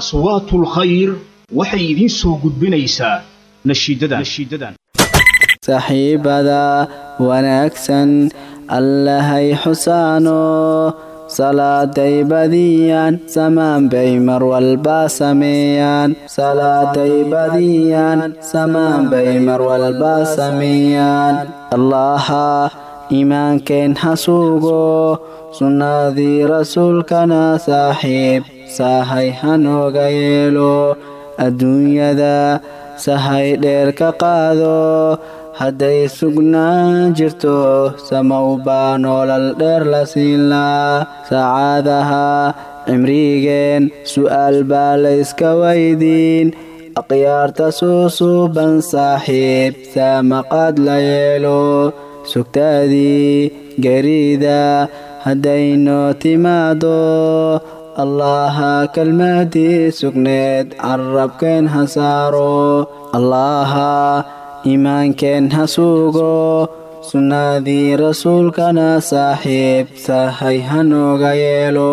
aswaatul khayr waxay idiin soo gudbinaysaa nashiidadan. Saaxiibada wanaagsan allahay xusaano salaaday badiyaan samaan bay mar walba sameeyaan. Salaaday badiyaan samaan bay mar walba sameeyaan. Allaha iimaankeen ha sugo sunnadii rasuulkana saaxiib sahay hanooga yeelo. Adduunyada sahay dheer ka qaado hadday sugnaan jirto samow baa noolal dheer la siinlaa saacadaha cimrigeen su'aal baa layska weydiin. Akhyaarta suusuuban saaxiib saamaqaad la yeelo sugtaadii geriida haddaynoo timaado allaha kelmadii sugneed carabkeen ha saaro allaha iimaankeen ha sugo sunnadii rasuulkana saaxiib sahay hanooga yeelo